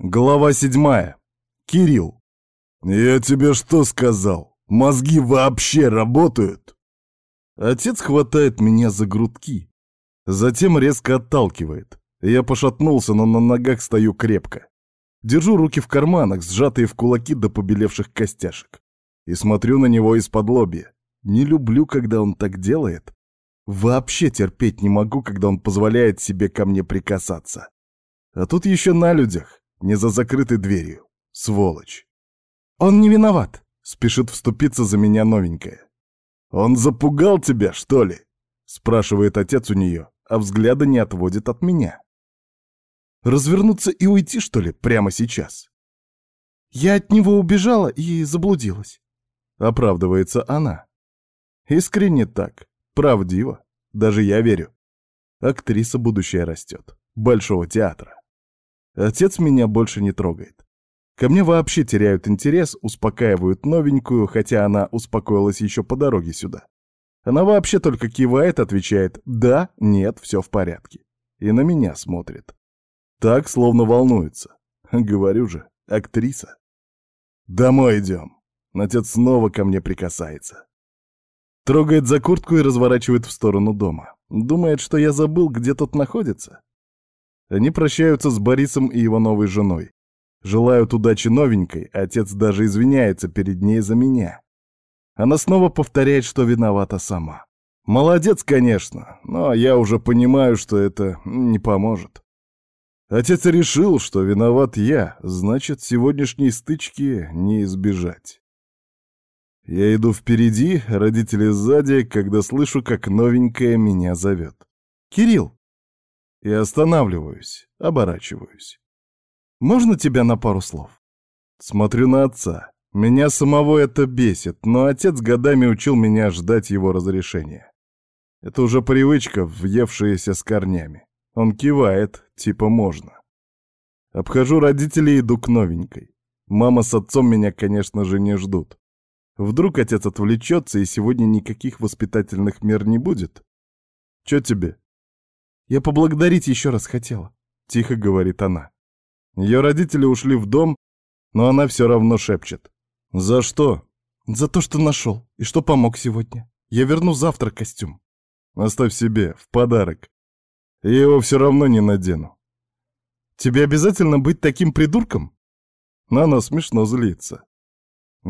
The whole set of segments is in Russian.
Глава седьмая. Кирилл. «Я тебе что сказал? Мозги вообще работают?» Отец хватает меня за грудки, затем резко отталкивает. Я пошатнулся, но на ногах стою крепко. Держу руки в карманах, сжатые в кулаки до побелевших костяшек. И смотрю на него из-под лобья. Не люблю, когда он так делает. Вообще терпеть не могу, когда он позволяет себе ко мне прикасаться. А тут еще на людях, не за закрытой дверью. Сволочь. Он не виноват, спешит вступиться за меня новенькая. Он запугал тебя, что ли? Спрашивает отец у нее, а взгляда не отводит от меня. Развернуться и уйти, что ли, прямо сейчас? Я от него убежала и заблудилась. Оправдывается она. Искренне так, правдиво. Даже я верю. Актриса будущая растет. Большого театра. Отец меня больше не трогает. Ко мне вообще теряют интерес, успокаивают новенькую, хотя она успокоилась еще по дороге сюда. Она вообще только кивает, отвечает «да», «нет», все в порядке. И на меня смотрит. Так, словно волнуется. Говорю же, актриса. «Домой идем». Отец снова ко мне прикасается. Трогает за куртку и разворачивает в сторону дома. Думает, что я забыл, где тот находится. Они прощаются с Борисом и его новой женой. Желают удачи новенькой, отец даже извиняется перед ней за меня. Она снова повторяет, что виновата сама. Молодец, конечно, но я уже понимаю, что это не поможет. Отец решил, что виноват я, значит, сегодняшней стычки не избежать. Я иду впереди, родители сзади, когда слышу, как новенькая меня зовет. «Кирилл!» И останавливаюсь, оборачиваюсь. «Можно тебя на пару слов?» Смотрю на отца. Меня самого это бесит, но отец годами учил меня ждать его разрешения. Это уже привычка, въевшаяся с корнями. Он кивает, типа можно. Обхожу родителей и иду к новенькой. Мама с отцом меня, конечно же, не ждут. Вдруг отец отвлечется, и сегодня никаких воспитательных мер не будет? Чё тебе? Я поблагодарить еще раз хотела, — тихо говорит она. Ее родители ушли в дом, но она все равно шепчет. За что? За то, что нашел и что помог сегодня. Я верну завтра костюм. Оставь себе, в подарок. Я его все равно не надену. Тебе обязательно быть таким придурком? Но она смешно злится.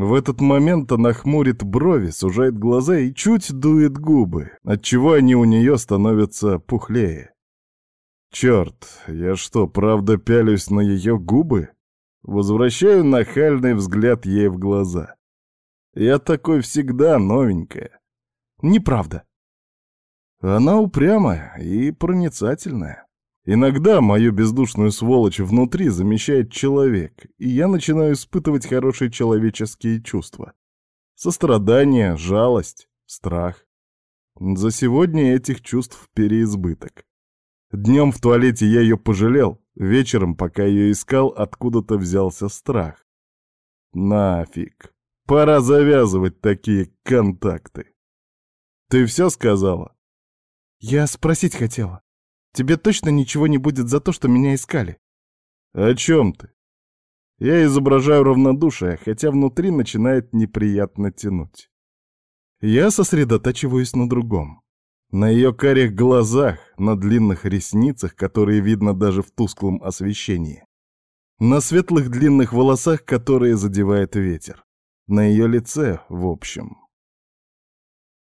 В этот момент она хмурит брови, сужает глаза и чуть дует губы, отчего они у нее становятся пухлее. Черт, я что, правда пялюсь на ее губы? Возвращаю нахальный взгляд ей в глаза. Я такой всегда новенькая. Неправда. Она упрямая и проницательная. Иногда мою бездушную сволочь внутри замещает человек, и я начинаю испытывать хорошие человеческие чувства. Сострадание, жалость, страх. За сегодня этих чувств переизбыток. Днем в туалете я ее пожалел, вечером, пока ее искал, откуда-то взялся страх. Нафиг. Пора завязывать такие контакты. Ты все сказала? Я спросить хотела. Тебе точно ничего не будет за то, что меня искали? О чем ты? Я изображаю равнодушие, хотя внутри начинает неприятно тянуть. Я сосредотачиваюсь на другом. На ее карих глазах, на длинных ресницах, которые видно даже в тусклом освещении. На светлых длинных волосах, которые задевает ветер. На ее лице, в общем.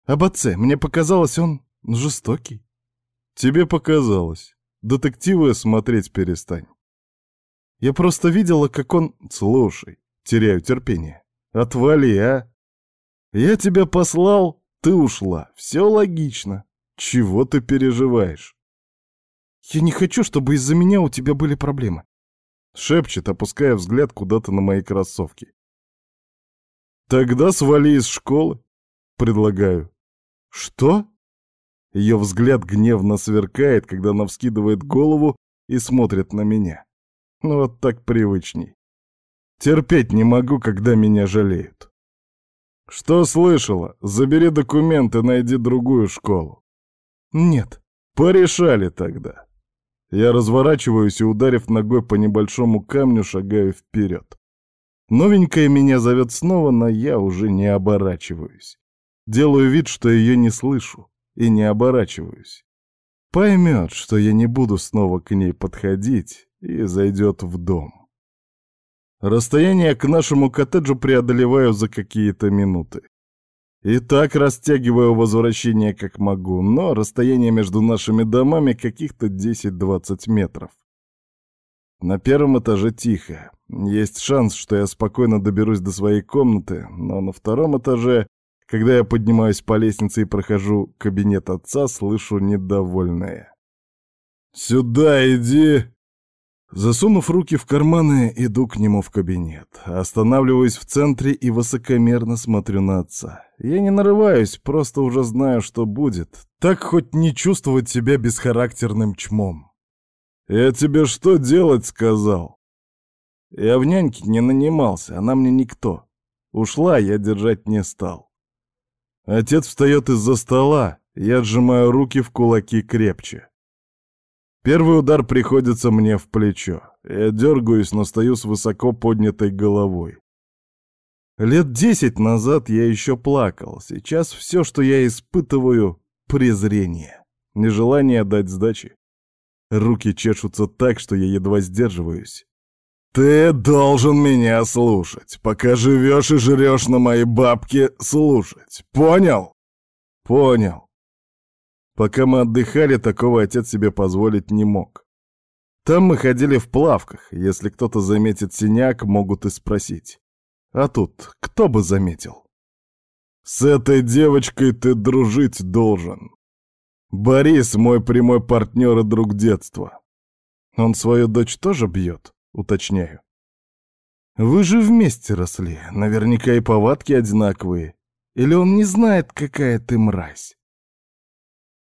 Об отце мне показалось, он жестокий. Тебе показалось. Детективы смотреть перестань. Я просто видела, как он... Слушай, теряю терпение. Отвали, а? Я тебя послал, ты ушла. Все логично. Чего ты переживаешь? Я не хочу, чтобы из-за меня у тебя были проблемы. Шепчет, опуская взгляд куда-то на мои кроссовки. Тогда свали из школы, предлагаю. Что? Ее взгляд гневно сверкает, когда она вскидывает голову и смотрит на меня. Ну вот так привычней. Терпеть не могу, когда меня жалеют. Что слышала? Забери документы, найди другую школу. Нет. Порешали тогда. Я разворачиваюсь и, ударив ногой по небольшому камню, шагаю вперед. Новенькая меня зовет снова, но я уже не оборачиваюсь. Делаю вид, что ее не слышу, и не оборачиваюсь. Поймет, что я не буду снова к ней подходить, и зайдет в дом. Расстояние к нашему коттеджу преодолеваю за какие-то минуты. И так растягиваю возвращение как могу, но расстояние между нашими домами каких-то 10-20 метров. На первом этаже тихо. Есть шанс, что я спокойно доберусь до своей комнаты, но на втором этаже, когда я поднимаюсь по лестнице и прохожу кабинет отца, слышу недовольное. «Сюда иди!» Засунув руки в карманы, иду к нему в кабинет. Останавливаюсь в центре и высокомерно смотрю на отца. Я не нарываюсь, просто уже знаю, что будет. Так хоть не чувствовать себя бесхарактерным чмом. «Я тебе что делать сказал?» Я в няньке не нанимался, она мне никто. Ушла, я держать не стал. Отец встает из-за стола, я сжимаю руки в кулаки крепче. Первый удар приходится мне в плечо. Я дергаюсь, но стою с высоко поднятой головой. Лет десять назад я еще плакал. Сейчас все, что я испытываю — презрение. Нежелание дать сдачи. Руки чешутся так, что я едва сдерживаюсь. «Ты должен меня слушать. Пока живешь и жрешь на моей бабке, слушать. Понял?» «Понял». Пока мы отдыхали, такого отец себе позволить не мог. Там мы ходили в плавках. Если кто-то заметит синяк, могут и спросить. А тут кто бы заметил? «С этой девочкой ты дружить должен», Борис — мой прямой партнер и друг детства. Он свою дочь тоже бьет, уточняю. Вы же вместе росли, наверняка и повадки одинаковые. Или он не знает, какая ты мразь?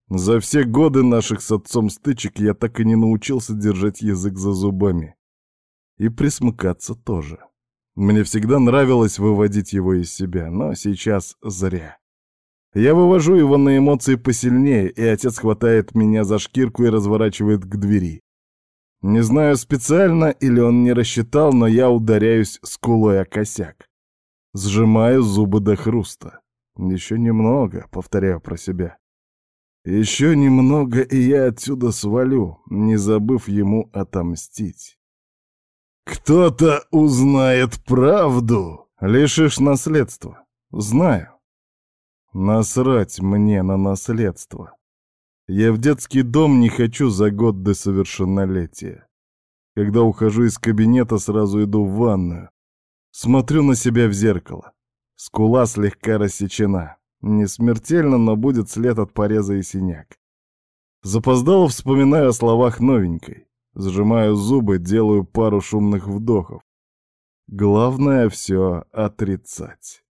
За все годы наших с отцом стычек я так и не научился держать язык за зубами. И присмыкаться тоже. Мне всегда нравилось выводить его из себя, но сейчас зря. Я вывожу его на эмоции посильнее, и отец хватает меня за шкирку и разворачивает к двери. Не знаю, специально или он не рассчитал, но я ударяюсь скулой о косяк. Сжимаю зубы до хруста. Еще немного, повторяю про себя. Еще немного, и я отсюда свалю, не забыв ему отомстить. «Кто-то узнает правду!» «Лишишь наследства. Знаю. Насрать мне на наследство. Я в детский дом не хочу за год до совершеннолетия. Когда ухожу из кабинета, сразу иду в ванную. Смотрю на себя в зеркало. Скула слегка рассечена. Не смертельно, но будет след от пореза и синяк. Запоздало вспоминаю о словах новенькой. Сжимаю зубы, делаю пару шумных вдохов. Главное все отрицать.